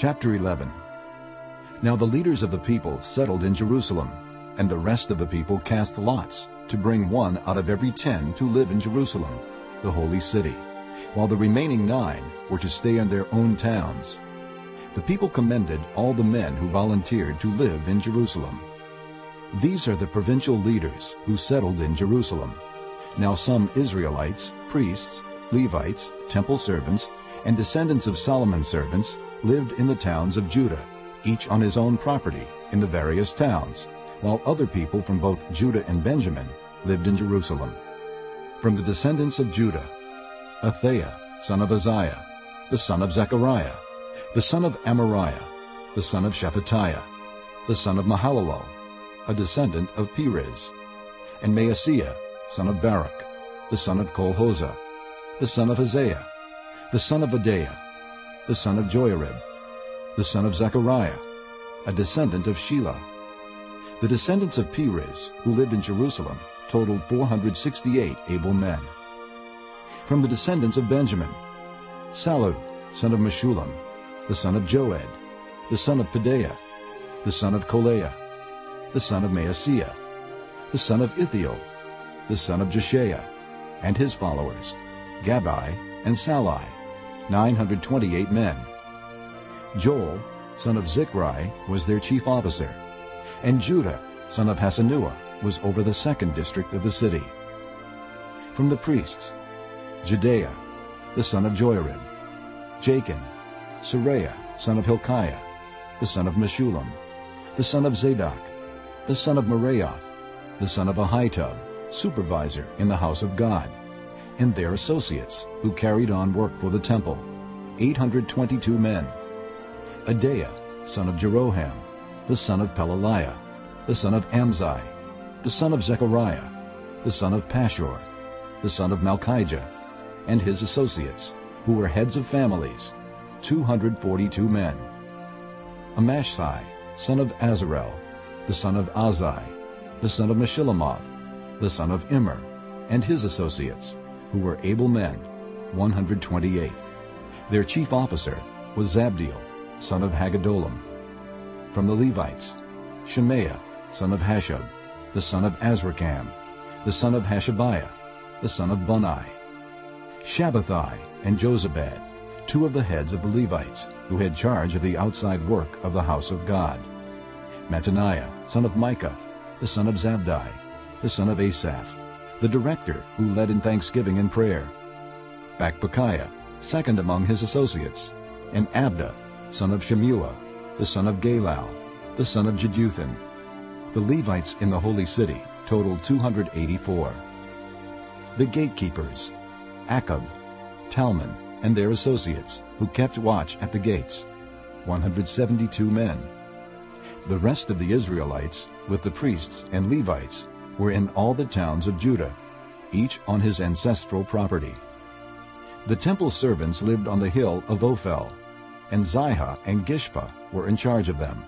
Chapter 11 Now the leaders of the people settled in Jerusalem, and the rest of the people cast lots to bring one out of every ten to live in Jerusalem, the holy city, while the remaining nine were to stay in their own towns. The people commended all the men who volunteered to live in Jerusalem. These are the provincial leaders who settled in Jerusalem. Now some Israelites, priests, Levites, temple servants, and descendants of Solomon's servants lived in the towns of Judah, each on his own property in the various towns, while other people from both Judah and Benjamin lived in Jerusalem. From the descendants of Judah, Athaiah, son of Uzziah, the son of Zechariah, the son of Amariah, the son of Shephatiah, the son of Mahalalel, a descendant of Perez, and Maaseiah, son of Baruch, the son of Colhozeh, the son of Hazaiah, the son of Adaiah, the son of Joiarib, the son of Zechariah, a descendant of Shelah. The descendants of Perez, who lived in Jerusalem, totaled 468 able men. From the descendants of Benjamin, Sallu, son of Meshullam, the son of Joed, the son of Pedaiah, the son of Kolaiah, the son of Maaseiah, the son of Ithiel, the son of Jeshaiah, and his followers, Gabbai and Sallai, 928 men. Joel, son of Zikri, was their chief officer, and Judah, son of Hassenuah, was over the second district of the city. From the priests, Jedaiah, the son of Joiarib, Jakin, Seraiah, son of Hilkiah, the son of Meshullam, the son of Zadok, the son of Meraioth, the son of Ahitub, supervisor in the house of God, and their associates who carried on work for the temple, 822 men. Adaiah, son of Jeroham, the son of Pelaliah, the son of Amzi, the son of Zechariah, the son of Pashhur, the son of Malkijah, and his associates, who were heads of families, 242 men. Amashsai, son of Azarel, the son of Ahzai, the son of Meshillemoth, the son of Immer, and his associates, who were able men, 128. Their chief officer was Zabdiel, son of Haggedolim. From the Levites, Shemaiah, son of Hasshub, the son of Azrikam, the son of Hashabiah, the son of Bunni. Shabbethai and Jozabad, two of the heads of the Levites, who had charge of the outside work of the house of God. Mattaniah, son of Micah, the son of Zabdi, the son of Asaph, the director who led in thanksgiving and prayer. Bakbukiah, second among his associates, and Abda, son of Shammua, the son of Galal, the son of Jeduthun. The Levites in the holy city totaled 284. The gatekeepers, Akkub, Talmon, and their associates, who kept watch at the gates, 172 men. The rest of the Israelites, with the priests and Levites, were in all the towns of Judah, each on his ancestral property. The temple servants lived on the hill of Ophel, and Ziha and Gishpa were in charge of them.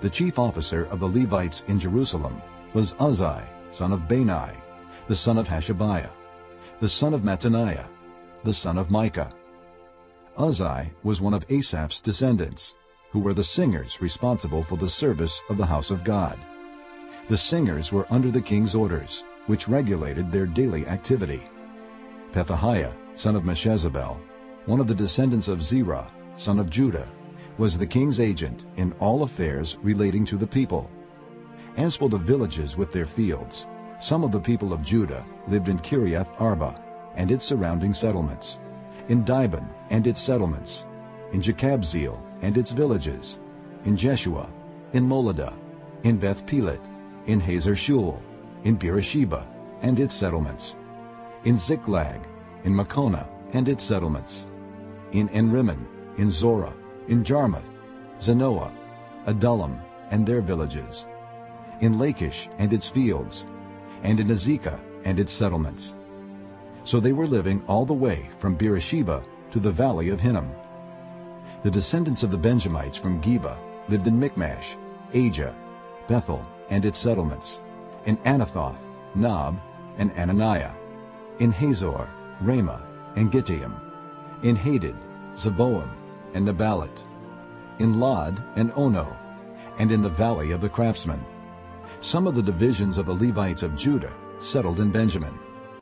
The chief officer of the Levites in Jerusalem was Uzzi, son of Bani, the son of Hashabiah, the son of Mattaniah, the son of Micah. Uzzi was one of Asaph's descendants, who were the singers responsible for the service of the house of God. The singers were under the king's orders, which regulated their daily activity. Pethahiah, son of Meshezabel, one of the descendants of Zerah, son of Judah, was the king's agent in all affairs relating to the people. As for the villages with their fields, some of the people of Judah lived in Kiriath Arba and its surrounding settlements, in Dibon and its settlements, in Jekabzeel and its villages, in Jeshua, in Moladah, in Beth Pelet, in Hazar Shual, in Beersheba and its settlements, in Ziklag, in Mekonah and its settlements, in En Rimmon, in Zorah, in Jarmuth, Zanoah, Adullam and their villages, in Lachish and its fields, and in Azekah and its settlements. So they were living all the way from Beersheba to the valley of Hinnom. The descendants of the Benjamites from Geba lived in Mikmash, Aija, Bethel, and its settlements, in Anathoth, Nob, and Ananiah, in Hazor, Ramah, and Gittaim, in Hadid, Zeboim, and Neballat. in Lod and Ono, and in the valley of the craftsmen. Some of the divisions of the Levites of Judah settled in Benjamin,